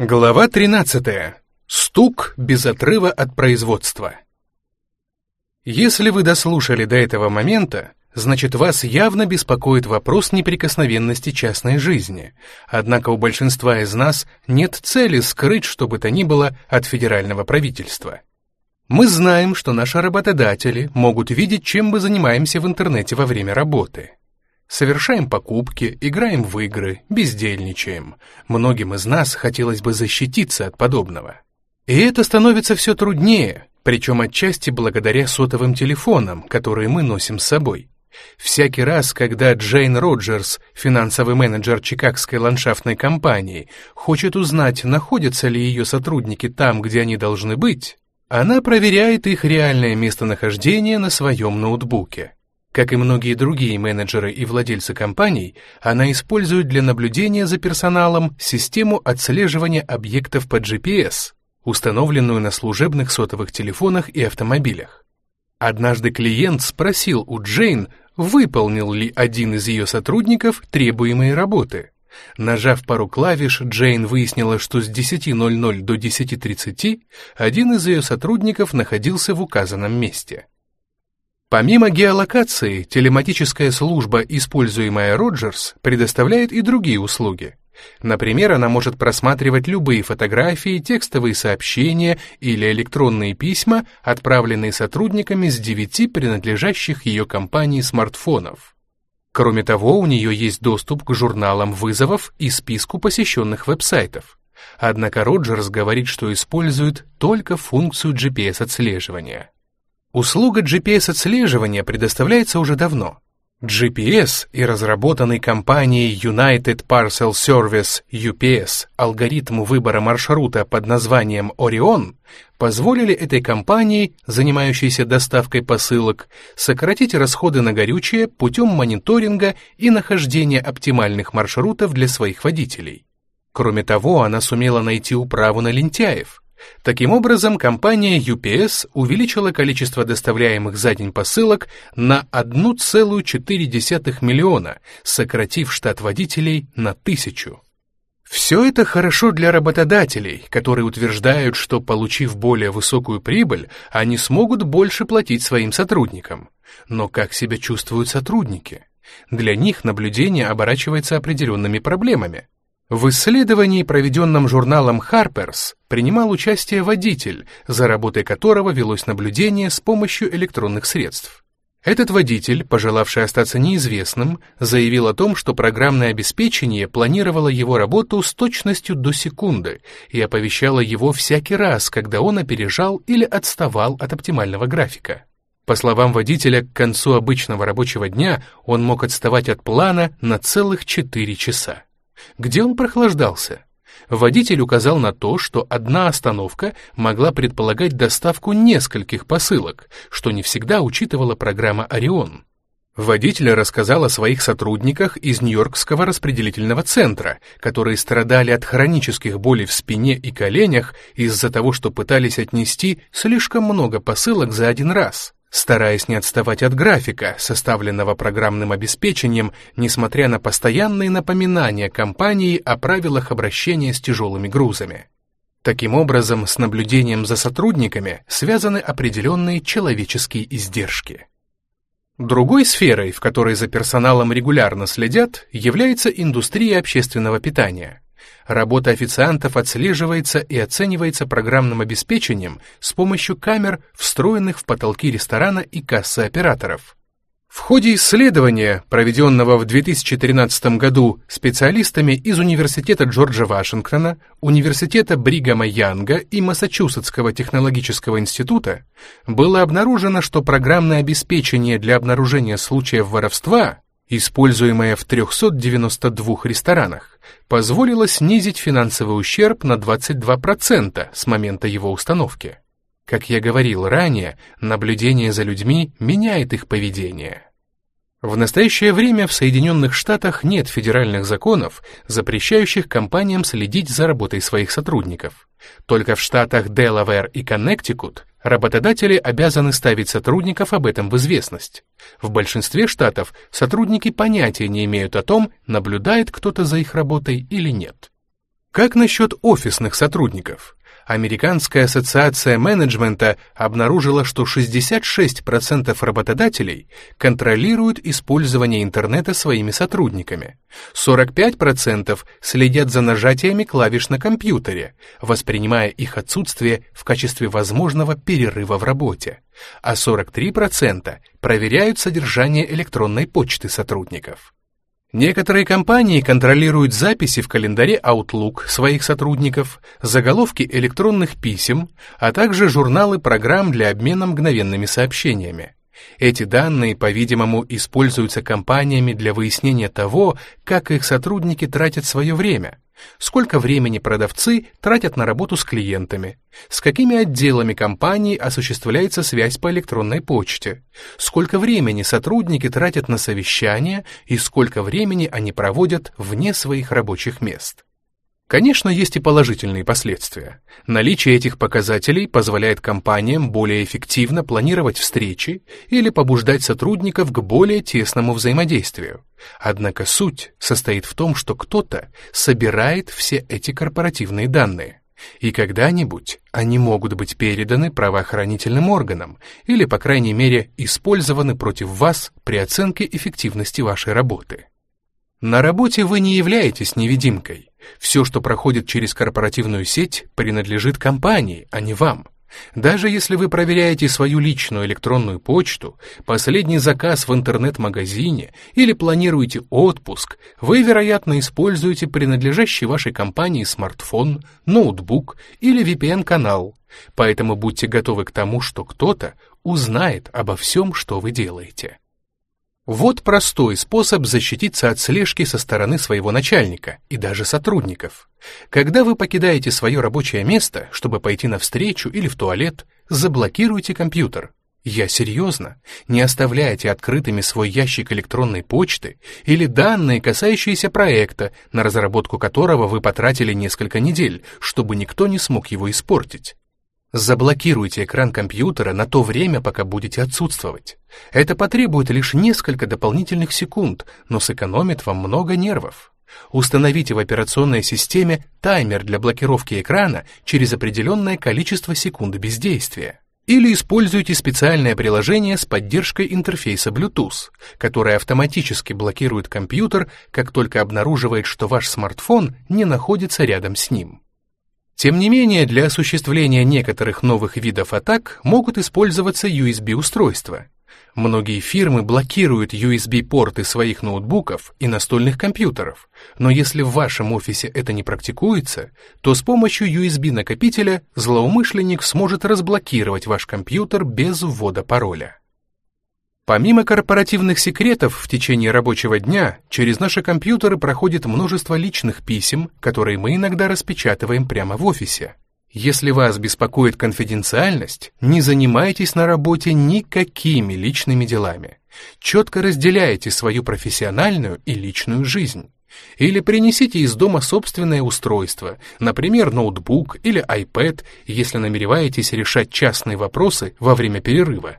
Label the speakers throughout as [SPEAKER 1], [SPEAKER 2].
[SPEAKER 1] Глава 13. Стук без отрыва от производства. Если вы дослушали до этого момента, значит вас явно беспокоит вопрос неприкосновенности частной жизни. Однако у большинства из нас нет цели скрыть что бы то ни было от федерального правительства. Мы знаем, что наши работодатели могут видеть, чем мы занимаемся в интернете во время работы. Совершаем покупки, играем в игры, бездельничаем. Многим из нас хотелось бы защититься от подобного. И это становится все труднее, причем отчасти благодаря сотовым телефонам, которые мы носим с собой. Всякий раз, когда Джейн Роджерс, финансовый менеджер Чикагской ландшафтной компании, хочет узнать, находятся ли ее сотрудники там, где они должны быть, она проверяет их реальное местонахождение на своем ноутбуке. Как и многие другие менеджеры и владельцы компаний, она использует для наблюдения за персоналом систему отслеживания объектов по GPS, установленную на служебных сотовых телефонах и автомобилях. Однажды клиент спросил у Джейн, выполнил ли один из ее сотрудников требуемые работы. Нажав пару клавиш, Джейн выяснила, что с 10.00 до 10.30 один из ее сотрудников находился в указанном месте. Помимо геолокации, телематическая служба, используемая Роджерс, предоставляет и другие услуги. Например, она может просматривать любые фотографии, текстовые сообщения или электронные письма, отправленные сотрудниками с девяти принадлежащих ее компании смартфонов. Кроме того, у нее есть доступ к журналам вызовов и списку посещенных веб-сайтов. Однако Роджерс говорит, что использует только функцию GPS-отслеживания. Услуга GPS-отслеживания предоставляется уже давно. GPS и разработанный компанией United Parcel Service UPS алгоритм выбора маршрута под названием Orion позволили этой компании, занимающейся доставкой посылок, сократить расходы на горючее путем мониторинга и нахождения оптимальных маршрутов для своих водителей. Кроме того, она сумела найти управу на лентяев – Таким образом, компания UPS увеличила количество доставляемых за день посылок на 1,4 миллиона, сократив штат водителей на тысячу. Все это хорошо для работодателей, которые утверждают, что, получив более высокую прибыль, они смогут больше платить своим сотрудникам. Но как себя чувствуют сотрудники? Для них наблюдение оборачивается определенными проблемами. В исследовании, проведенном журналом Harper's, принимал участие водитель, за работой которого велось наблюдение с помощью электронных средств. Этот водитель, пожелавший остаться неизвестным, заявил о том, что программное обеспечение планировало его работу с точностью до секунды и оповещало его всякий раз, когда он опережал или отставал от оптимального графика. По словам водителя, к концу обычного рабочего дня он мог отставать от плана на целых 4 часа. Где он прохлаждался? Водитель указал на то, что одна остановка могла предполагать доставку нескольких посылок, что не всегда учитывала программа «Орион». Водитель рассказал о своих сотрудниках из Нью-Йоркского распределительного центра, которые страдали от хронических болей в спине и коленях из-за того, что пытались отнести слишком много посылок за один раз стараясь не отставать от графика, составленного программным обеспечением, несмотря на постоянные напоминания компании о правилах обращения с тяжелыми грузами. Таким образом, с наблюдением за сотрудниками связаны определенные человеческие издержки. Другой сферой, в которой за персоналом регулярно следят, является индустрия общественного питания – Работа официантов отслеживается и оценивается программным обеспечением с помощью камер, встроенных в потолки ресторана и кассы операторов. В ходе исследования, проведенного в 2013 году специалистами из Университета Джорджа Вашингтона, Университета Бригама Янга и Массачусетского технологического института, было обнаружено, что программное обеспечение для обнаружения случаев воровства используемая в 392 ресторанах, позволила снизить финансовый ущерб на 22% с момента его установки. Как я говорил ранее, наблюдение за людьми меняет их поведение. В настоящее время в Соединенных Штатах нет федеральных законов, запрещающих компаниям следить за работой своих сотрудников. Только в штатах Делавэр и Коннектикут работодатели обязаны ставить сотрудников об этом в известность. В большинстве штатов сотрудники понятия не имеют о том, наблюдает кто-то за их работой или нет. Как насчет офисных сотрудников? Американская ассоциация менеджмента обнаружила, что 66% работодателей контролируют использование интернета своими сотрудниками, 45% следят за нажатиями клавиш на компьютере, воспринимая их отсутствие в качестве возможного перерыва в работе, а 43% проверяют содержание электронной почты сотрудников. Некоторые компании контролируют записи в календаре Outlook своих сотрудников, заголовки электронных писем, а также журналы программ для обмена мгновенными сообщениями. Эти данные, по-видимому, используются компаниями для выяснения того, как их сотрудники тратят свое время, сколько времени продавцы тратят на работу с клиентами, с какими отделами компании осуществляется связь по электронной почте, сколько времени сотрудники тратят на совещания и сколько времени они проводят вне своих рабочих мест. Конечно, есть и положительные последствия. Наличие этих показателей позволяет компаниям более эффективно планировать встречи или побуждать сотрудников к более тесному взаимодействию. Однако суть состоит в том, что кто-то собирает все эти корпоративные данные. И когда-нибудь они могут быть переданы правоохранительным органам или, по крайней мере, использованы против вас при оценке эффективности вашей работы. На работе вы не являетесь невидимкой. Все, что проходит через корпоративную сеть, принадлежит компании, а не вам. Даже если вы проверяете свою личную электронную почту, последний заказ в интернет-магазине или планируете отпуск, вы, вероятно, используете принадлежащий вашей компании смартфон, ноутбук или VPN-канал. Поэтому будьте готовы к тому, что кто-то узнает обо всем, что вы делаете. Вот простой способ защититься от слежки со стороны своего начальника и даже сотрудников. Когда вы покидаете свое рабочее место, чтобы пойти на встречу или в туалет, заблокируйте компьютер. Я серьезно, не оставляйте открытыми свой ящик электронной почты или данные, касающиеся проекта, на разработку которого вы потратили несколько недель, чтобы никто не смог его испортить. Заблокируйте экран компьютера на то время, пока будете отсутствовать. Это потребует лишь несколько дополнительных секунд, но сэкономит вам много нервов. Установите в операционной системе таймер для блокировки экрана через определенное количество секунд бездействия. Или используйте специальное приложение с поддержкой интерфейса Bluetooth, которое автоматически блокирует компьютер, как только обнаруживает, что ваш смартфон не находится рядом с ним. Тем не менее, для осуществления некоторых новых видов атак могут использоваться USB-устройства. Многие фирмы блокируют USB-порты своих ноутбуков и настольных компьютеров, но если в вашем офисе это не практикуется, то с помощью USB-накопителя злоумышленник сможет разблокировать ваш компьютер без ввода пароля. Помимо корпоративных секретов в течение рабочего дня, через наши компьютеры проходит множество личных писем, которые мы иногда распечатываем прямо в офисе. Если вас беспокоит конфиденциальность, не занимайтесь на работе никакими личными делами. Четко разделяйте свою профессиональную и личную жизнь. Или принесите из дома собственное устройство, например, ноутбук или iPad, если намереваетесь решать частные вопросы во время перерыва.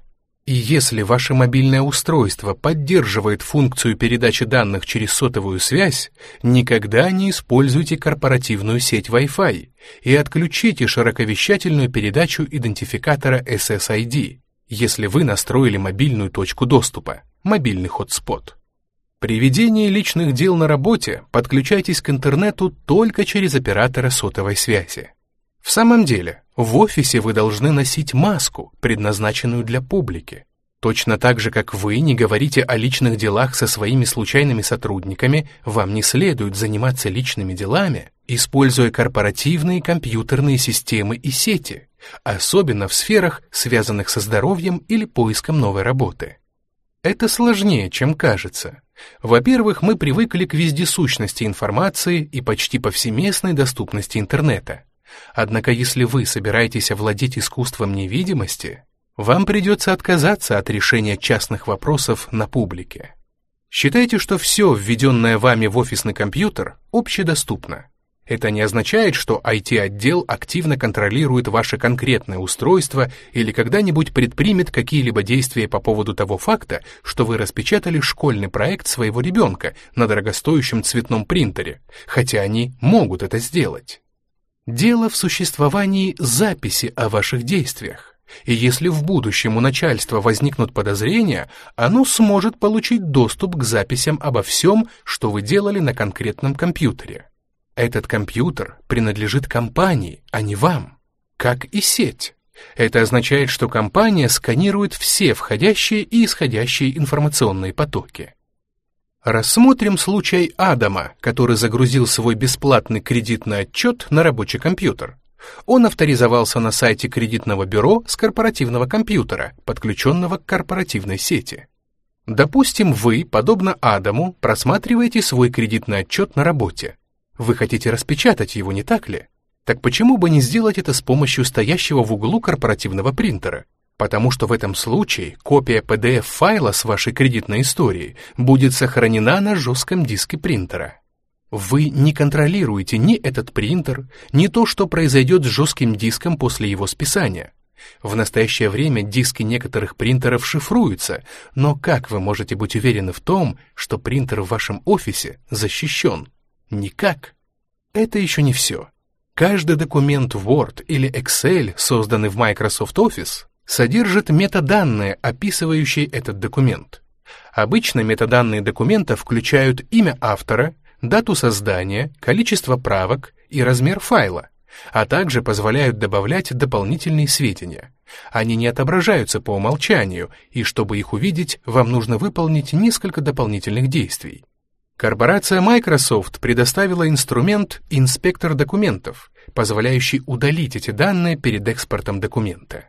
[SPEAKER 1] И если ваше мобильное устройство поддерживает функцию передачи данных через сотовую связь, никогда не используйте корпоративную сеть Wi-Fi и отключите широковещательную передачу идентификатора SSID, если вы настроили мобильную точку доступа, мобильный хотспот. При ведении личных дел на работе подключайтесь к интернету только через оператора сотовой связи. В самом деле, в офисе вы должны носить маску, предназначенную для публики. Точно так же, как вы не говорите о личных делах со своими случайными сотрудниками, вам не следует заниматься личными делами, используя корпоративные компьютерные системы и сети, особенно в сферах, связанных со здоровьем или поиском новой работы. Это сложнее, чем кажется. Во-первых, мы привыкли к вездесущности информации и почти повсеместной доступности интернета. Однако если вы собираетесь овладеть искусством невидимости, вам придется отказаться от решения частных вопросов на публике. Считайте, что все, введенное вами в офисный компьютер, общедоступно. Это не означает, что IT-отдел активно контролирует ваше конкретное устройство или когда-нибудь предпримет какие-либо действия по поводу того факта, что вы распечатали школьный проект своего ребенка на дорогостоящем цветном принтере, хотя они могут это сделать. Дело в существовании записи о ваших действиях. И если в будущем у начальства возникнут подозрения, оно сможет получить доступ к записям обо всем, что вы делали на конкретном компьютере. Этот компьютер принадлежит компании, а не вам, как и сеть. Это означает, что компания сканирует все входящие и исходящие информационные потоки. Рассмотрим случай Адама, который загрузил свой бесплатный кредитный отчет на рабочий компьютер. Он авторизовался на сайте кредитного бюро с корпоративного компьютера, подключенного к корпоративной сети. Допустим, вы, подобно Адаму, просматриваете свой кредитный отчет на работе. Вы хотите распечатать его, не так ли? Так почему бы не сделать это с помощью стоящего в углу корпоративного принтера? Потому что в этом случае копия PDF-файла с вашей кредитной историей будет сохранена на жестком диске принтера. Вы не контролируете ни этот принтер, ни то, что произойдет с жестким диском после его списания. В настоящее время диски некоторых принтеров шифруются, но как вы можете быть уверены в том, что принтер в вашем офисе защищен? Никак. Это еще не все. Каждый документ Word или Excel, созданный в Microsoft Office, содержит метаданные, описывающие этот документ. Обычно метаданные документа включают имя автора, дату создания, количество правок и размер файла, а также позволяют добавлять дополнительные сведения. Они не отображаются по умолчанию, и чтобы их увидеть, вам нужно выполнить несколько дополнительных действий. Корпорация Microsoft предоставила инструмент «Инспектор документов», позволяющий удалить эти данные перед экспортом документа.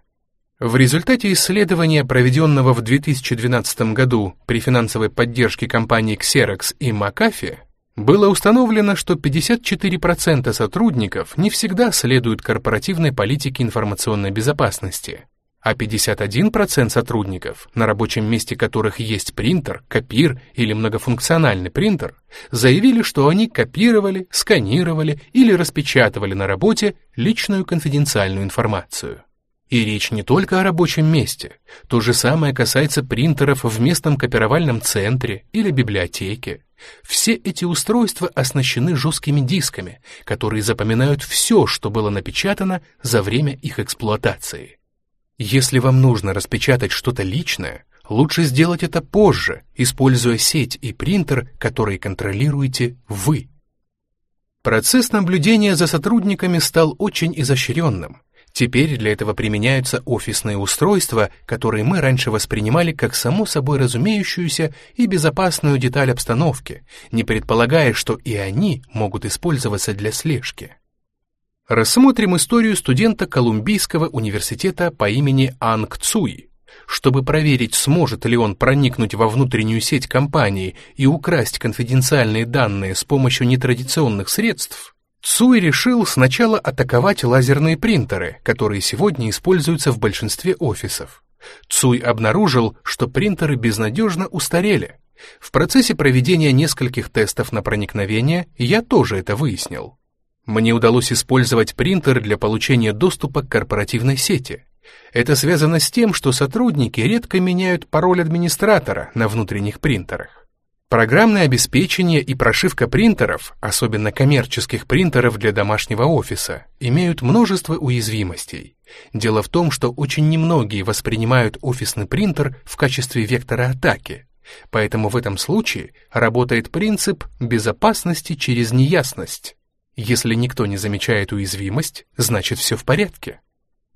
[SPEAKER 1] В результате исследования, проведенного в 2012 году при финансовой поддержке компаний Xerox и McAfee, было установлено, что 54% сотрудников не всегда следуют корпоративной политике информационной безопасности, а 51% сотрудников, на рабочем месте которых есть принтер, копир или многофункциональный принтер, заявили, что они копировали, сканировали или распечатывали на работе личную конфиденциальную информацию. И речь не только о рабочем месте. То же самое касается принтеров в местном копировальном центре или библиотеке. Все эти устройства оснащены жесткими дисками, которые запоминают все, что было напечатано за время их эксплуатации. Если вам нужно распечатать что-то личное, лучше сделать это позже, используя сеть и принтер, которые контролируете вы. Процесс наблюдения за сотрудниками стал очень изощренным. Теперь для этого применяются офисные устройства, которые мы раньше воспринимали как само собой разумеющуюся и безопасную деталь обстановки, не предполагая, что и они могут использоваться для слежки. Рассмотрим историю студента Колумбийского университета по имени Анг Цуи. Чтобы проверить, сможет ли он проникнуть во внутреннюю сеть компании и украсть конфиденциальные данные с помощью нетрадиционных средств, Цуи решил сначала атаковать лазерные принтеры, которые сегодня используются в большинстве офисов. Цуй обнаружил, что принтеры безнадежно устарели. В процессе проведения нескольких тестов на проникновение я тоже это выяснил. Мне удалось использовать принтер для получения доступа к корпоративной сети. Это связано с тем, что сотрудники редко меняют пароль администратора на внутренних принтерах. Программное обеспечение и прошивка принтеров, особенно коммерческих принтеров для домашнего офиса, имеют множество уязвимостей. Дело в том, что очень немногие воспринимают офисный принтер в качестве вектора атаки, поэтому в этом случае работает принцип безопасности через неясность. Если никто не замечает уязвимость, значит все в порядке.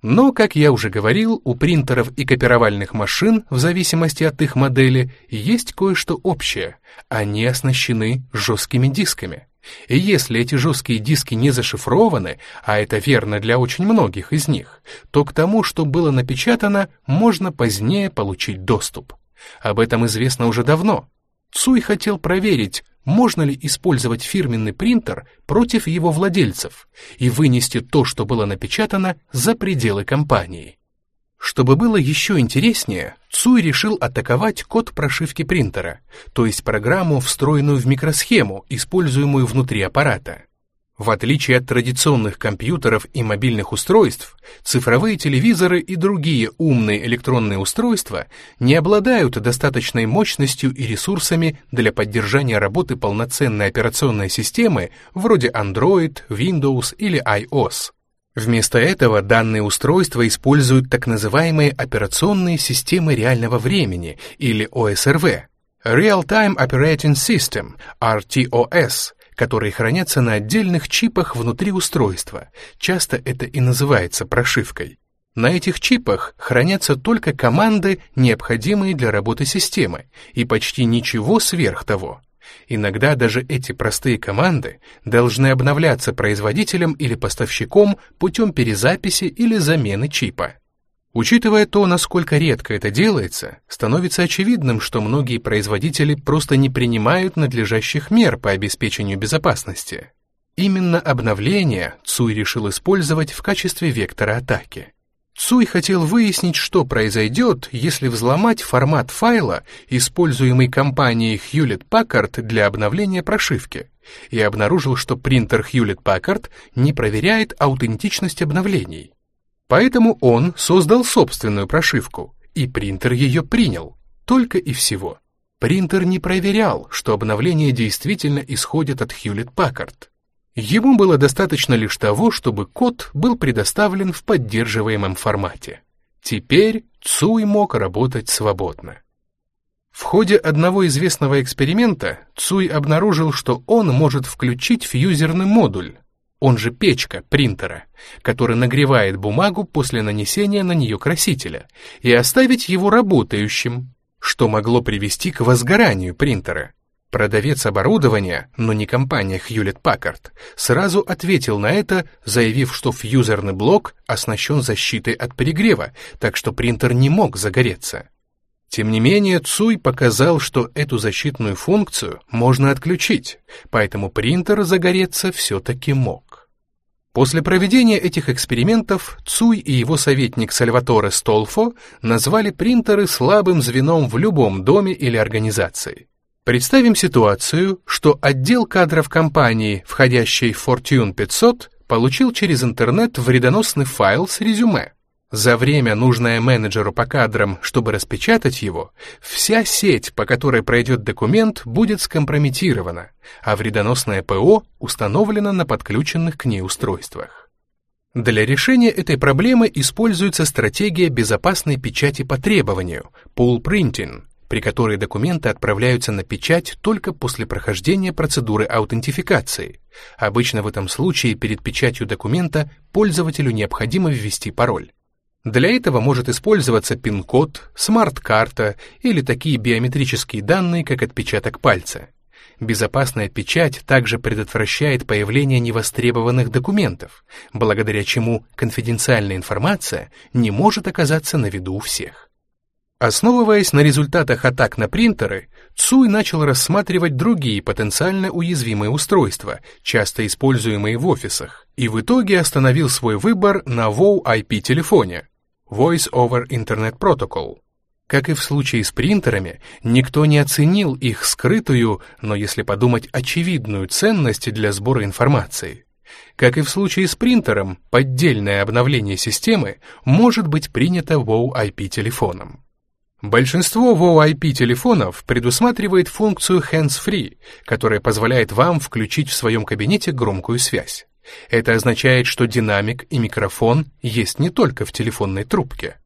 [SPEAKER 1] Но, как я уже говорил, у принтеров и копировальных машин, в зависимости от их модели, есть кое-что общее. Они оснащены жесткими дисками. И если эти жесткие диски не зашифрованы, а это верно для очень многих из них, то к тому, что было напечатано, можно позднее получить доступ. Об этом известно уже давно. Цуй хотел проверить, можно ли использовать фирменный принтер против его владельцев и вынести то, что было напечатано, за пределы компании. Чтобы было еще интереснее, Цуй решил атаковать код прошивки принтера, то есть программу, встроенную в микросхему, используемую внутри аппарата. В отличие от традиционных компьютеров и мобильных устройств, цифровые телевизоры и другие умные электронные устройства не обладают достаточной мощностью и ресурсами для поддержания работы полноценной операционной системы вроде Android, Windows или iOS. Вместо этого данные устройства используют так называемые операционные системы реального времени или ОСРВ, Real-Time Operating System, RTOS, которые хранятся на отдельных чипах внутри устройства. Часто это и называется прошивкой. На этих чипах хранятся только команды, необходимые для работы системы, и почти ничего сверх того. Иногда даже эти простые команды должны обновляться производителем или поставщиком путем перезаписи или замены чипа. Учитывая то, насколько редко это делается, становится очевидным, что многие производители просто не принимают надлежащих мер по обеспечению безопасности. Именно обновление Цуй решил использовать в качестве вектора атаки. Цуй хотел выяснить, что произойдет, если взломать формат файла, используемый компанией Hewlett-Packard для обновления прошивки, и обнаружил, что принтер Hewlett-Packard не проверяет аутентичность обновлений. Поэтому он создал собственную прошивку, и принтер ее принял, только и всего. Принтер не проверял, что обновления действительно исходят от Hewlett-Packard. Ему было достаточно лишь того, чтобы код был предоставлен в поддерживаемом формате. Теперь Цуй мог работать свободно. В ходе одного известного эксперимента Цуй обнаружил, что он может включить фьюзерный модуль, он же печка принтера, который нагревает бумагу после нанесения на нее красителя, и оставить его работающим, что могло привести к возгоранию принтера. Продавец оборудования, но не компания Hewlett-Packard, сразу ответил на это, заявив, что фьюзерный блок оснащен защитой от перегрева, так что принтер не мог загореться. Тем не менее, Цуй показал, что эту защитную функцию можно отключить, поэтому принтер загореться все-таки мог. После проведения этих экспериментов Цуй и его советник Сальваторе Столфо назвали принтеры слабым звеном в любом доме или организации. Представим ситуацию, что отдел кадров компании, входящей в Fortune 500, получил через интернет вредоносный файл с резюме. За время, нужное менеджеру по кадрам, чтобы распечатать его, вся сеть, по которой пройдет документ, будет скомпрометирована, а вредоносное ПО установлено на подключенных к ней устройствах. Для решения этой проблемы используется стратегия безопасной печати по требованию, pool printing, при которой документы отправляются на печать только после прохождения процедуры аутентификации. Обычно в этом случае перед печатью документа пользователю необходимо ввести пароль. Для этого может использоваться пин-код, смарт-карта или такие биометрические данные, как отпечаток пальца. Безопасная печать также предотвращает появление невостребованных документов, благодаря чему конфиденциальная информация не может оказаться на виду у всех. Основываясь на результатах атак на принтеры, Цуй начал рассматривать другие потенциально уязвимые устройства, часто используемые в офисах, и в итоге остановил свой выбор на VoIP-телефоне, Voice over Internet Protocol. Как и в случае с принтерами, никто не оценил их скрытую, но если подумать, очевидную ценность для сбора информации. Как и в случае с принтером, поддельное обновление системы может быть принято WoW-IP-телефоном. Большинство WoW-IP-телефонов предусматривает функцию hands-free, которая позволяет вам включить в своем кабинете громкую связь. Это означает, что динамик и микрофон есть не только в телефонной трубке.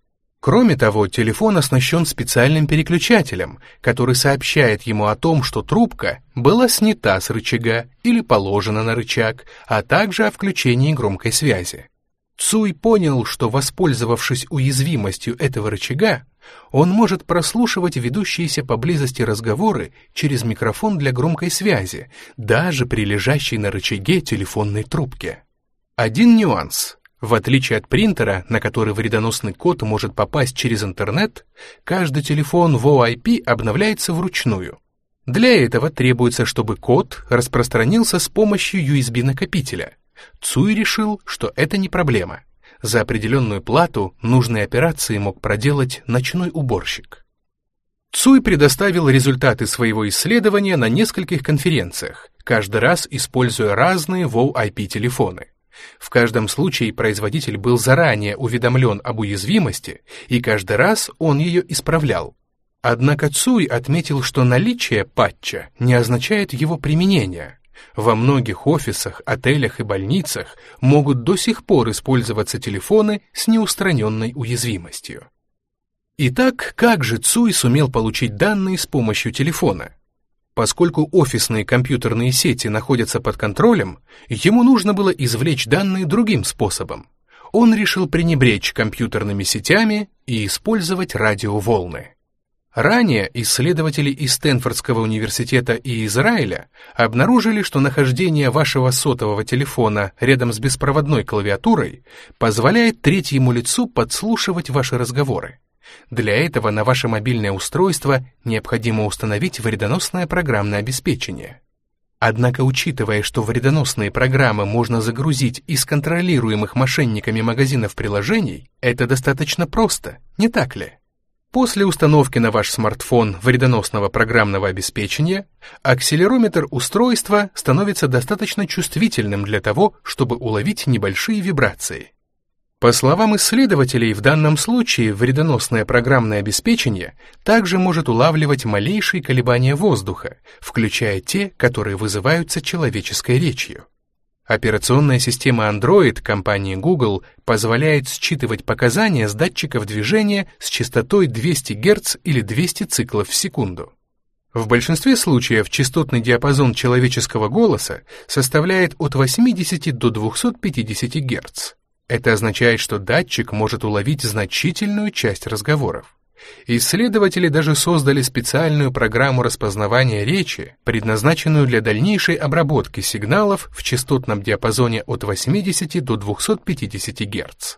[SPEAKER 1] Кроме того, телефон оснащен специальным переключателем, который сообщает ему о том, что трубка была снята с рычага или положена на рычаг, а также о включении громкой связи. Цуй понял, что, воспользовавшись уязвимостью этого рычага, он может прослушивать ведущиеся поблизости разговоры через микрофон для громкой связи, даже при лежащей на рычаге телефонной трубке. Один нюанс. В отличие от принтера, на который вредоносный код может попасть через интернет, каждый телефон VoIP обновляется вручную. Для этого требуется, чтобы код распространился с помощью USB-накопителя. Цуй решил, что это не проблема. За определенную плату нужные операции мог проделать ночной уборщик. Цуй предоставил результаты своего исследования на нескольких конференциях, каждый раз используя разные WoW-IP-телефоны. В каждом случае производитель был заранее уведомлен об уязвимости, и каждый раз он ее исправлял. Однако Цуй отметил, что наличие патча не означает его применение. Во многих офисах, отелях и больницах могут до сих пор использоваться телефоны с неустраненной уязвимостью. Итак, как же Цуй сумел получить данные с помощью телефона? Поскольку офисные компьютерные сети находятся под контролем, ему нужно было извлечь данные другим способом. Он решил пренебречь компьютерными сетями и использовать радиоволны. Ранее исследователи из Стэнфордского университета и Израиля обнаружили, что нахождение вашего сотового телефона рядом с беспроводной клавиатурой позволяет третьему лицу подслушивать ваши разговоры. Для этого на ваше мобильное устройство необходимо установить вредоносное программное обеспечение. Однако, учитывая, что вредоносные программы можно загрузить из контролируемых мошенниками магазинов приложений, это достаточно просто, не так ли? После установки на ваш смартфон вредоносного программного обеспечения, акселерометр устройства становится достаточно чувствительным для того, чтобы уловить небольшие вибрации. По словам исследователей, в данном случае вредоносное программное обеспечение также может улавливать малейшие колебания воздуха, включая те, которые вызываются человеческой речью. Операционная система Android компании Google позволяет считывать показания с датчиков движения с частотой 200 Гц или 200 циклов в секунду. В большинстве случаев частотный диапазон человеческого голоса составляет от 80 до 250 Гц. Это означает, что датчик может уловить значительную часть разговоров. Исследователи даже создали специальную программу распознавания речи, предназначенную для дальнейшей обработки сигналов в частотном диапазоне от 80 до 250 Гц.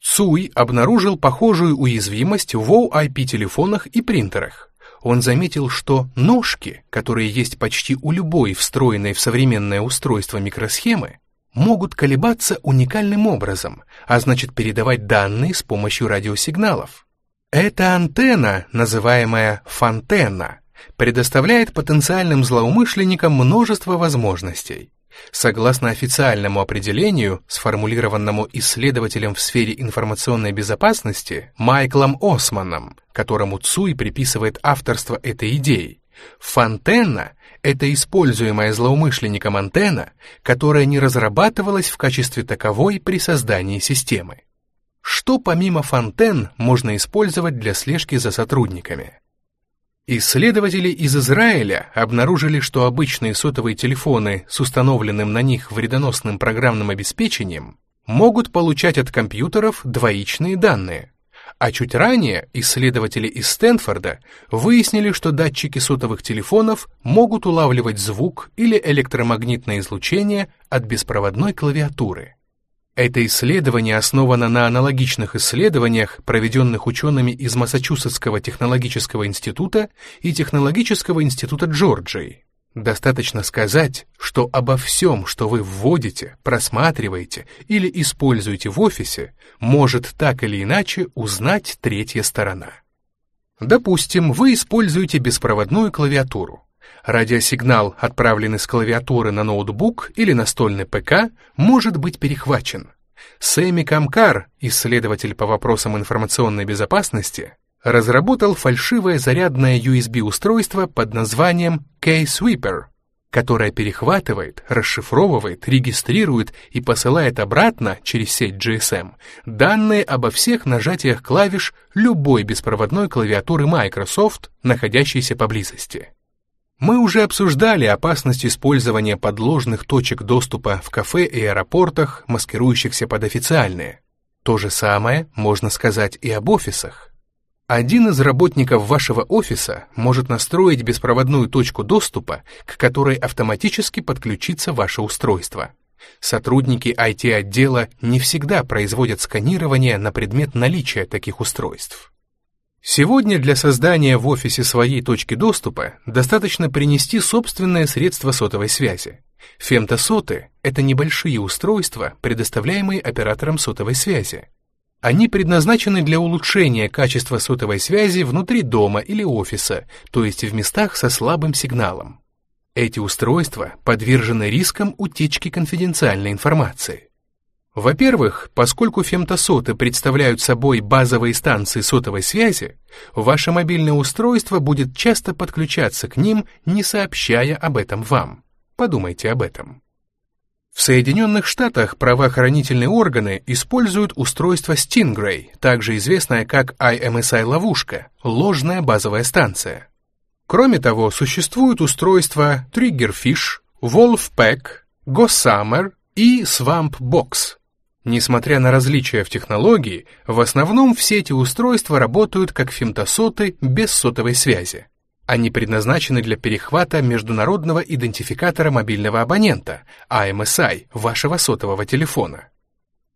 [SPEAKER 1] Цуй обнаружил похожую уязвимость в OIP-телефонах и принтерах. Он заметил, что ножки, которые есть почти у любой встроенной в современное устройство микросхемы, могут колебаться уникальным образом, а значит передавать данные с помощью радиосигналов. Эта антенна, называемая фантенна, предоставляет потенциальным злоумышленникам множество возможностей. Согласно официальному определению, сформулированному исследователем в сфере информационной безопасности Майклом Османом, которому Цуй приписывает авторство этой идеи, Фантенна — это используемая злоумышленником антенна, которая не разрабатывалась в качестве таковой при создании системы. Что помимо фонтен можно использовать для слежки за сотрудниками? Исследователи из Израиля обнаружили, что обычные сотовые телефоны с установленным на них вредоносным программным обеспечением могут получать от компьютеров двоичные данные. А чуть ранее исследователи из Стэнфорда выяснили, что датчики сотовых телефонов могут улавливать звук или электромагнитное излучение от беспроводной клавиатуры. Это исследование основано на аналогичных исследованиях, проведенных учеными из Массачусетского технологического института и Технологического института Джорджии. Достаточно сказать, что обо всем, что вы вводите, просматриваете или используете в офисе, может так или иначе узнать третья сторона. Допустим, вы используете беспроводную клавиатуру. Радиосигнал, отправленный с клавиатуры на ноутбук или настольный ПК, может быть перехвачен. Сэмми Камкар, исследователь по вопросам информационной безопасности, разработал фальшивое зарядное USB-устройство под названием K-Sweeper, которое перехватывает, расшифровывает, регистрирует и посылает обратно через сеть GSM данные обо всех нажатиях клавиш любой беспроводной клавиатуры Microsoft, находящейся поблизости. Мы уже обсуждали опасность использования подложных точек доступа в кафе и аэропортах, маскирующихся под официальные. То же самое можно сказать и об офисах. Один из работников вашего офиса может настроить беспроводную точку доступа, к которой автоматически подключится ваше устройство. Сотрудники IT-отдела не всегда производят сканирование на предмет наличия таких устройств. Сегодня для создания в офисе своей точки доступа достаточно принести собственное средство сотовой связи. Фемтосоты — это небольшие устройства, предоставляемые оператором сотовой связи. Они предназначены для улучшения качества сотовой связи внутри дома или офиса, то есть в местах со слабым сигналом. Эти устройства подвержены рискам утечки конфиденциальной информации. Во-первых, поскольку фемтосоты представляют собой базовые станции сотовой связи, ваше мобильное устройство будет часто подключаться к ним, не сообщая об этом вам. Подумайте об этом. В Соединенных Штатах правоохранительные органы используют устройство Stingray, также известное как IMSI-ловушка, ложная базовая станция. Кроме того, существуют устройства Triggerfish, Wolfpack, Gossamer и Swampbox. Несмотря на различия в технологии, в основном все эти устройства работают как фемтосоты без сотовой связи. Они предназначены для перехвата международного идентификатора мобильного абонента, AMSI, вашего сотового телефона.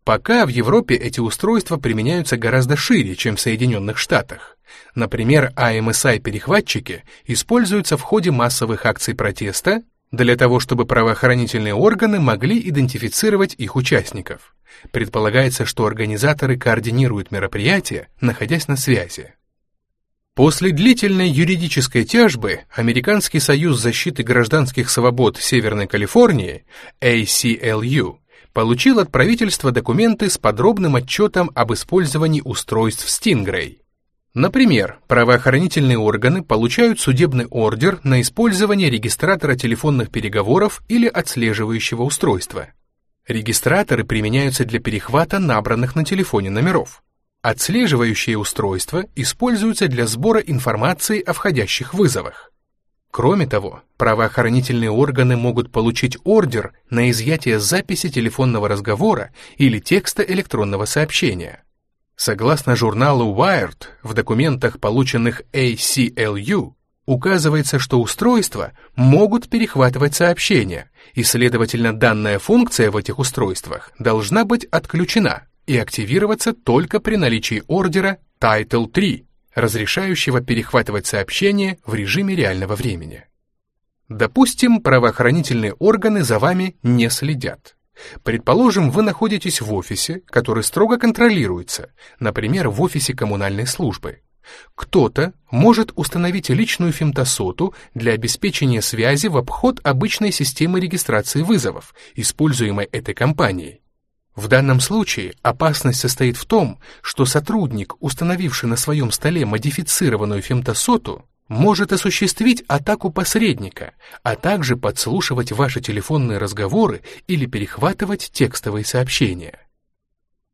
[SPEAKER 1] Пока в Европе эти устройства применяются гораздо шире, чем в Соединенных Штатах. Например, AMSI-перехватчики используются в ходе массовых акций протеста для того, чтобы правоохранительные органы могли идентифицировать их участников. Предполагается, что организаторы координируют мероприятия, находясь на связи. После длительной юридической тяжбы Американский союз защиты гражданских свобод Северной Калифорнии, ACLU, получил от правительства документы с подробным отчетом об использовании устройств Stingray. Например, правоохранительные органы получают судебный ордер на использование регистратора телефонных переговоров или отслеживающего устройства. Регистраторы применяются для перехвата набранных на телефоне номеров. Отслеживающие устройства используются для сбора информации о входящих вызовах. Кроме того, правоохранительные органы могут получить ордер на изъятие записи телефонного разговора или текста электронного сообщения. Согласно журналу Wired, в документах, полученных ACLU, указывается, что устройства могут перехватывать сообщения, и, следовательно, данная функция в этих устройствах должна быть отключена и активироваться только при наличии ордера Title 3, разрешающего перехватывать сообщения в режиме реального времени. Допустим, правоохранительные органы за вами не следят. Предположим, вы находитесь в офисе, который строго контролируется, например, в офисе коммунальной службы. Кто-то может установить личную фемтосоту для обеспечения связи в обход обычной системы регистрации вызовов, используемой этой компанией. В данном случае опасность состоит в том, что сотрудник, установивший на своем столе модифицированную фемтосоту, может осуществить атаку посредника, а также подслушивать ваши телефонные разговоры или перехватывать текстовые сообщения.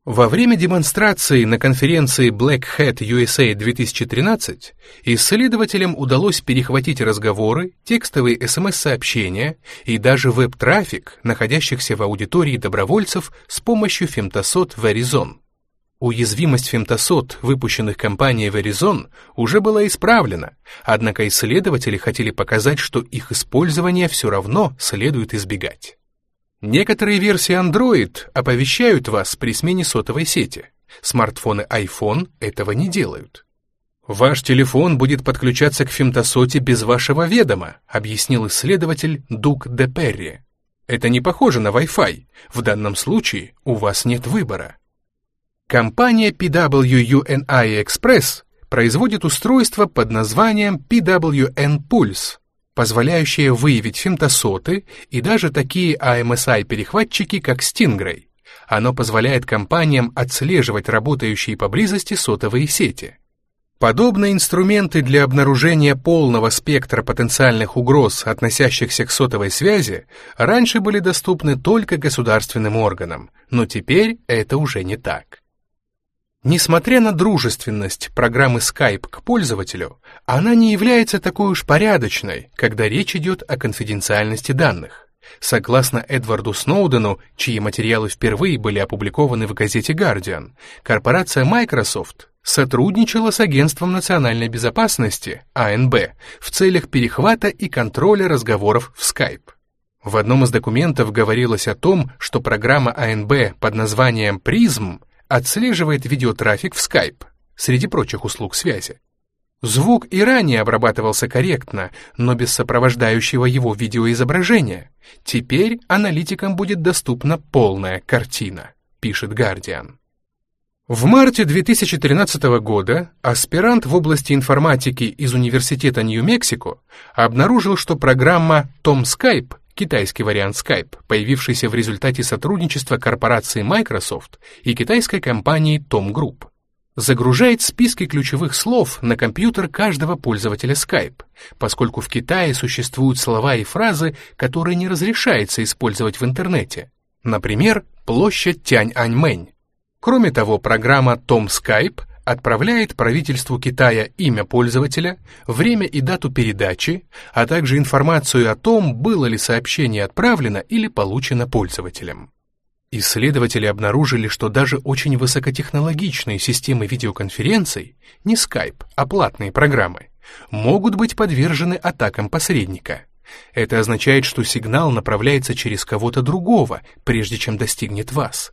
[SPEAKER 1] Во время демонстрации на конференции Black Hat USA 2013 исследователям удалось перехватить разговоры, текстовые СМС-сообщения и даже веб-трафик, находящихся в аудитории добровольцев с помощью фемтосот Verizon. Уязвимость фемтосот, выпущенных компанией Verizon, уже была исправлена, однако исследователи хотели показать, что их использование все равно следует избегать. Некоторые версии Android оповещают вас при смене сотовой сети. Смартфоны iPhone этого не делают. Ваш телефон будет подключаться к фемтосоте без вашего ведома, объяснил исследователь Дуг де Перри. Это не похоже на Wi-Fi. В данном случае у вас нет выбора. Компания PWUNI Express производит устройство под названием PWN Pulse, позволяющее выявить фемтосоты и даже такие AMSI-перехватчики, как Stingray. Оно позволяет компаниям отслеживать работающие поблизости сотовые сети. Подобные инструменты для обнаружения полного спектра потенциальных угроз, относящихся к сотовой связи, раньше были доступны только государственным органам, но теперь это уже не так. Несмотря на дружественность программы Skype к пользователю, она не является такой уж порядочной, когда речь идет о конфиденциальности данных. Согласно Эдварду Сноудену, чьи материалы впервые были опубликованы в газете Guardian, корпорация Microsoft сотрудничала с Агентством национальной безопасности, АНБ, в целях перехвата и контроля разговоров в Skype. В одном из документов говорилось о том, что программа АНБ под названием PRISM отслеживает видеотрафик в Skype, среди прочих услуг связи. Звук и ранее обрабатывался корректно, но без сопровождающего его видеоизображения. Теперь аналитикам будет доступна полная картина, пишет Guardian. В марте 2013 года аспирант в области информатики из Университета Нью-Мексико обнаружил, что программа Tom Skype, китайский вариант Skype, появившийся в результате сотрудничества корпорации Microsoft и китайской компании Tom Group, загружает списки ключевых слов на компьютер каждого пользователя Skype, поскольку в Китае существуют слова и фразы, которые не разрешается использовать в интернете. Например, площадь Тянь-Аньмэнь. Кроме того, программа Tom Skype отправляет правительству Китая имя пользователя, время и дату передачи, а также информацию о том, было ли сообщение отправлено или получено пользователем. Исследователи обнаружили, что даже очень высокотехнологичные системы видеоконференций, не Skype, а платные программы, могут быть подвержены атакам посредника. Это означает, что сигнал направляется через кого-то другого, прежде чем достигнет вас.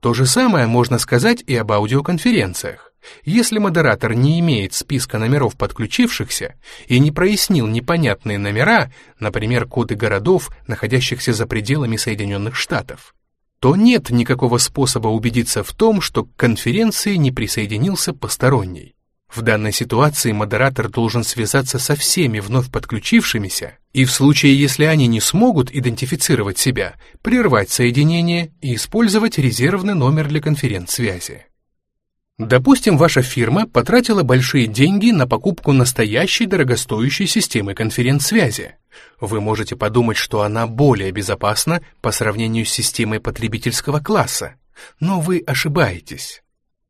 [SPEAKER 1] То же самое можно сказать и об аудиоконференциях. Если модератор не имеет списка номеров подключившихся и не прояснил непонятные номера, например, коды городов, находящихся за пределами Соединенных Штатов, то нет никакого способа убедиться в том, что к конференции не присоединился посторонний. В данной ситуации модератор должен связаться со всеми вновь подключившимися и в случае, если они не смогут идентифицировать себя, прервать соединение и использовать резервный номер для конференц-связи. Допустим, ваша фирма потратила большие деньги на покупку настоящей дорогостоящей системы конференц-связи. Вы можете подумать, что она более безопасна по сравнению с системой потребительского класса, но вы ошибаетесь.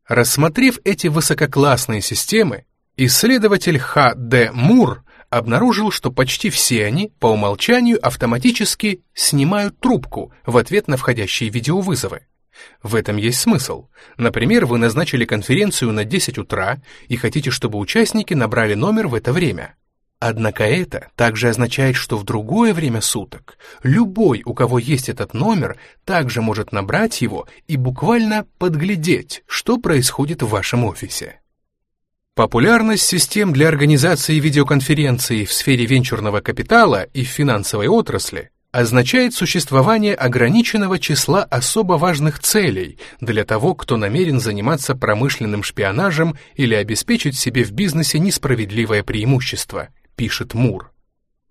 [SPEAKER 1] Рассмотрев эти высококлассные системы, исследователь Х. Д. Мур обнаружил, что почти все они по умолчанию автоматически снимают трубку в ответ на входящие видеовызовы. В этом есть смысл. Например, вы назначили конференцию на 10 утра и хотите, чтобы участники набрали номер в это время. Однако это также означает, что в другое время суток любой, у кого есть этот номер, также может набрать его и буквально подглядеть, что происходит в вашем офисе. Популярность систем для организации видеоконференций в сфере венчурного капитала и в финансовой отрасли означает существование ограниченного числа особо важных целей для того, кто намерен заниматься промышленным шпионажем или обеспечить себе в бизнесе несправедливое преимущество – пишет Мур.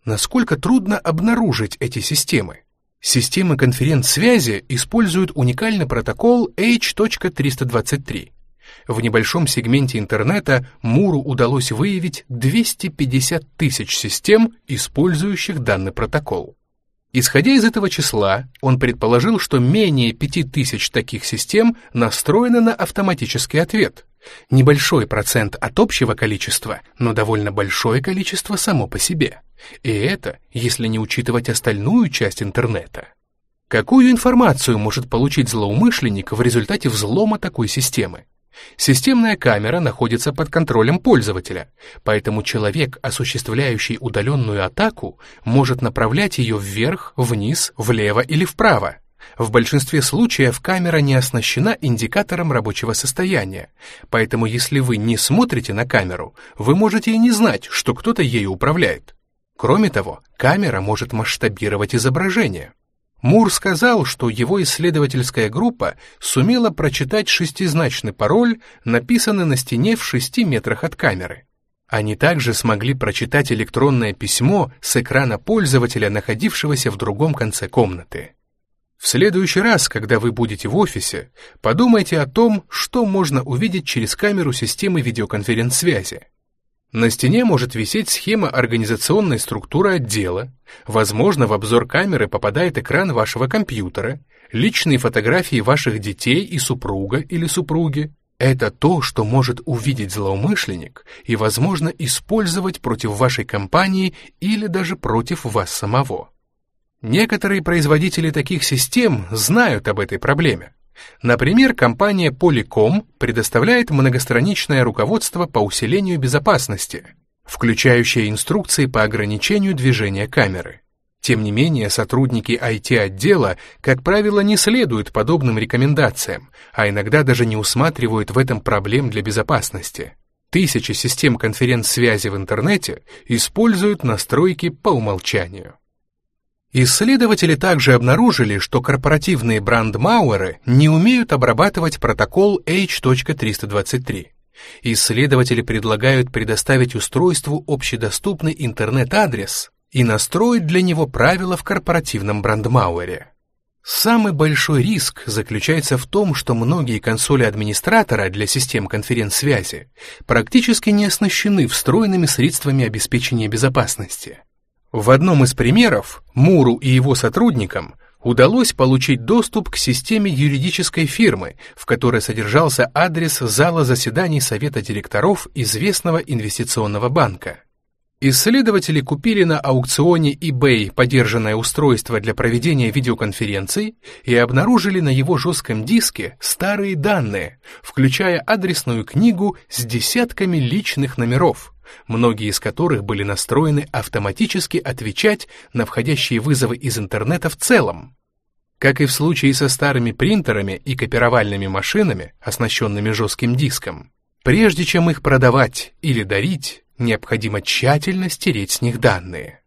[SPEAKER 1] Насколько трудно обнаружить эти системы? Системы конференц-связи используют уникальный протокол H.323. В небольшом сегменте интернета Муру удалось выявить 250 тысяч систем, использующих данный протокол. Исходя из этого числа, он предположил, что менее 5000 таких систем настроены на автоматический ответ, Небольшой процент от общего количества, но довольно большое количество само по себе. И это, если не учитывать остальную часть интернета. Какую информацию может получить злоумышленник в результате взлома такой системы? Системная камера находится под контролем пользователя, поэтому человек, осуществляющий удаленную атаку, может направлять ее вверх, вниз, влево или вправо. В большинстве случаев камера не оснащена индикатором рабочего состояния, поэтому если вы не смотрите на камеру, вы можете и не знать, что кто-то ею управляет. Кроме того, камера может масштабировать изображение. Мур сказал, что его исследовательская группа сумела прочитать шестизначный пароль, написанный на стене в шести метрах от камеры. Они также смогли прочитать электронное письмо с экрана пользователя, находившегося в другом конце комнаты. В следующий раз, когда вы будете в офисе, подумайте о том, что можно увидеть через камеру системы видеоконференц-связи. На стене может висеть схема организационной структуры отдела, возможно, в обзор камеры попадает экран вашего компьютера, личные фотографии ваших детей и супруга или супруги. Это то, что может увидеть злоумышленник и, возможно, использовать против вашей компании или даже против вас самого. Некоторые производители таких систем знают об этой проблеме. Например, компания Polycom предоставляет многостраничное руководство по усилению безопасности, включающее инструкции по ограничению движения камеры. Тем не менее, сотрудники IT-отдела, как правило, не следуют подобным рекомендациям, а иногда даже не усматривают в этом проблем для безопасности. Тысячи систем конференц-связи в интернете используют настройки по умолчанию. Исследователи также обнаружили, что корпоративные брандмауэры не умеют обрабатывать протокол H.323. Исследователи предлагают предоставить устройству общедоступный интернет-адрес и настроить для него правила в корпоративном брандмауэре. Самый большой риск заключается в том, что многие консоли администратора для систем конференц-связи практически не оснащены встроенными средствами обеспечения безопасности. В одном из примеров Муру и его сотрудникам удалось получить доступ к системе юридической фирмы, в которой содержался адрес зала заседаний Совета директоров известного инвестиционного банка. Исследователи купили на аукционе eBay подержанное устройство для проведения видеоконференций и обнаружили на его жестком диске старые данные, включая адресную книгу с десятками личных номеров, многие из которых были настроены автоматически отвечать на входящие вызовы из интернета в целом. Как и в случае со старыми принтерами и копировальными машинами, оснащенными жестким диском, прежде чем их продавать или дарить, необходимо тщательно стереть с них данные.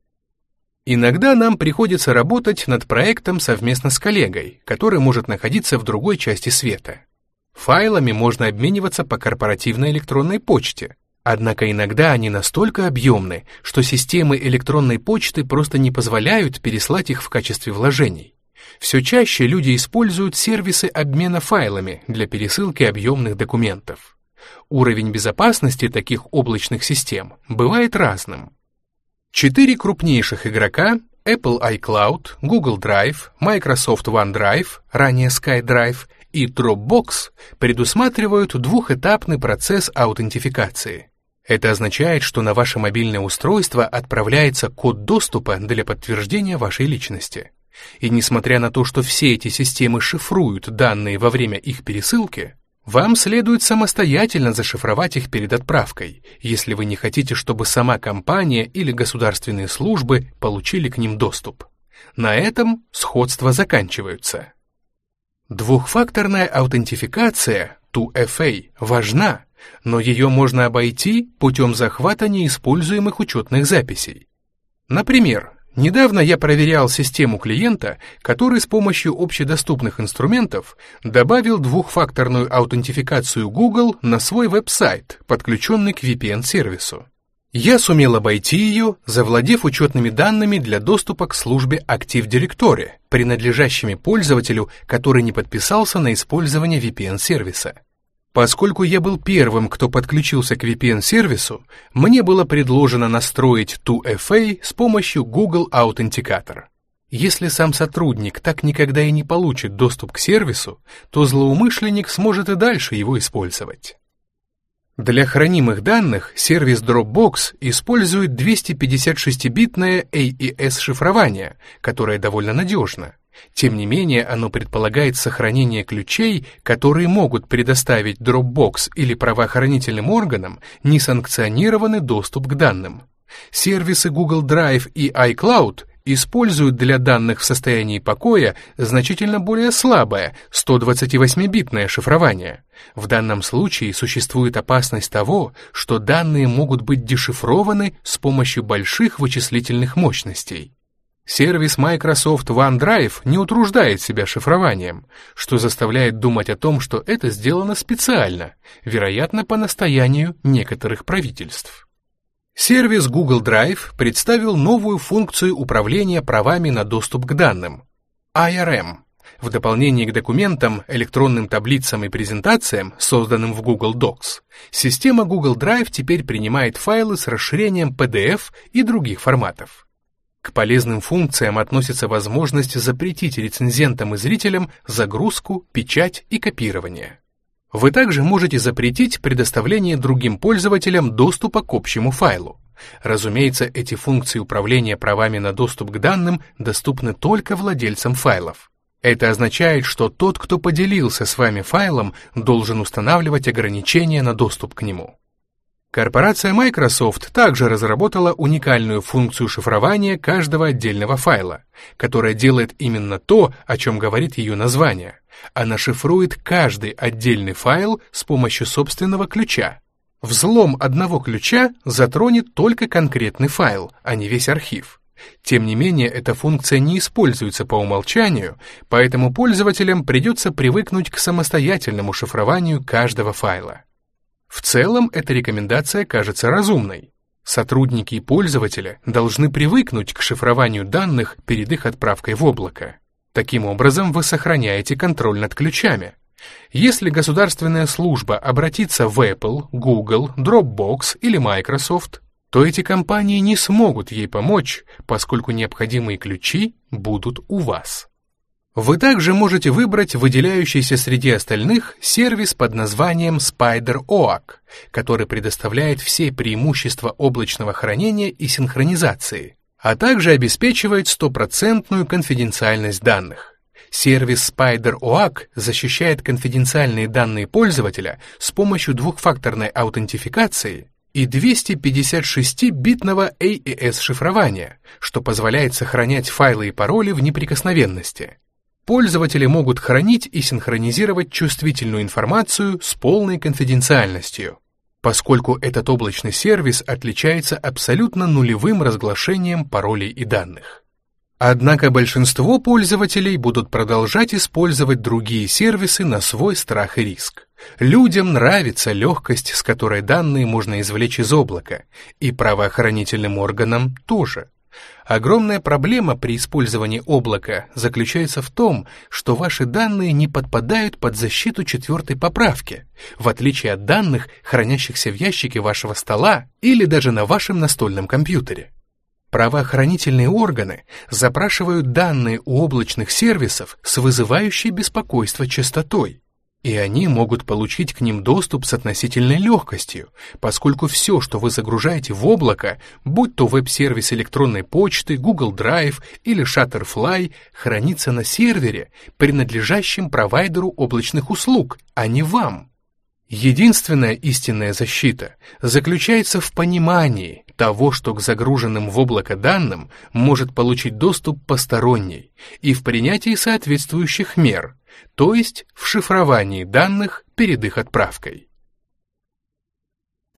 [SPEAKER 1] Иногда нам приходится работать над проектом совместно с коллегой, который может находиться в другой части света. Файлами можно обмениваться по корпоративной электронной почте, однако иногда они настолько объемны, что системы электронной почты просто не позволяют переслать их в качестве вложений. Все чаще люди используют сервисы обмена файлами для пересылки объемных документов. Уровень безопасности таких облачных систем бывает разным. Четыре крупнейших игрока Apple iCloud, Google Drive, Microsoft OneDrive, ранее SkyDrive и Dropbox предусматривают двухэтапный процесс аутентификации. Это означает, что на ваше мобильное устройство отправляется код доступа для подтверждения вашей личности. И несмотря на то, что все эти системы шифруют данные во время их пересылки, вам следует самостоятельно зашифровать их перед отправкой, если вы не хотите, чтобы сама компания или государственные службы получили к ним доступ. На этом сходства заканчиваются. Двухфакторная аутентификация 2FA важна, но ее можно обойти путем захвата неиспользуемых учетных записей. Например, Недавно я проверял систему клиента, который с помощью общедоступных инструментов добавил двухфакторную аутентификацию Google на свой веб-сайт, подключенный к VPN-сервису. Я сумел обойти ее, завладев учетными данными для доступа к службе Active Directory, принадлежащими пользователю, который не подписался на использование VPN-сервиса. Поскольку я был первым, кто подключился к VPN-сервису, мне было предложено настроить 2FA с помощью Google Authenticator. Если сам сотрудник так никогда и не получит доступ к сервису, то злоумышленник сможет и дальше его использовать. Для хранимых данных сервис Dropbox использует 256-битное AES-шифрование, которое довольно надежно. Тем не менее, оно предполагает сохранение ключей, которые могут предоставить Dropbox или правоохранительным органам несанкционированный доступ к данным. Сервисы Google Drive и iCloud используют для данных в состоянии покоя значительно более слабое 128-битное шифрование. В данном случае существует опасность того, что данные могут быть дешифрованы с помощью больших вычислительных мощностей. Сервис Microsoft OneDrive не утруждает себя шифрованием, что заставляет думать о том, что это сделано специально, вероятно, по настоянию некоторых правительств. Сервис Google Drive представил новую функцию управления правами на доступ к данным – IRM. В дополнение к документам, электронным таблицам и презентациям, созданным в Google Docs, система Google Drive теперь принимает файлы с расширением PDF и других форматов. К полезным функциям относится возможность запретить рецензентам и зрителям загрузку, печать и копирование. Вы также можете запретить предоставление другим пользователям доступа к общему файлу. Разумеется, эти функции управления правами на доступ к данным доступны только владельцам файлов. Это означает, что тот, кто поделился с вами файлом, должен устанавливать ограничения на доступ к нему. Корпорация Microsoft также разработала уникальную функцию шифрования каждого отдельного файла, которая делает именно то, о чем говорит ее название. Она шифрует каждый отдельный файл с помощью собственного ключа. Взлом одного ключа затронет только конкретный файл, а не весь архив. Тем не менее, эта функция не используется по умолчанию, поэтому пользователям придется привыкнуть к самостоятельному шифрованию каждого файла. В целом, эта рекомендация кажется разумной. Сотрудники и пользователи должны привыкнуть к шифрованию данных перед их отправкой в облако. Таким образом, вы сохраняете контроль над ключами. Если государственная служба обратится в Apple, Google, Dropbox или Microsoft, то эти компании не смогут ей помочь, поскольку необходимые ключи будут у вас. Вы также можете выбрать выделяющийся среди остальных сервис под названием SpiderOAK, который предоставляет все преимущества облачного хранения и синхронизации, а также обеспечивает стопроцентную конфиденциальность данных. Сервис SpiderOAK защищает конфиденциальные данные пользователя с помощью двухфакторной аутентификации и 256-битного AES-шифрования, что позволяет сохранять файлы и пароли в неприкосновенности. Пользователи могут хранить и синхронизировать чувствительную информацию с полной конфиденциальностью, поскольку этот облачный сервис отличается абсолютно нулевым разглашением паролей и данных. Однако большинство пользователей будут продолжать использовать другие сервисы на свой страх и риск. Людям нравится легкость, с которой данные можно извлечь из облака, и правоохранительным органам тоже. Огромная проблема при использовании облака заключается в том, что ваши данные не подпадают под защиту четвертой поправки, в отличие от данных, хранящихся в ящике вашего стола или даже на вашем настольном компьютере. Правоохранительные органы запрашивают данные у облачных сервисов с вызывающей беспокойство частотой, и они могут получить к ним доступ с относительной легкостью, поскольку все, что вы загружаете в облако, будь то веб-сервис электронной почты, Google Drive или Shutterfly, хранится на сервере, принадлежащем провайдеру облачных услуг, а не вам. Единственная истинная защита заключается в понимании того, что к загруженным в облако данным может получить доступ посторонний, и в принятии соответствующих мер, то есть в шифровании данных перед их отправкой.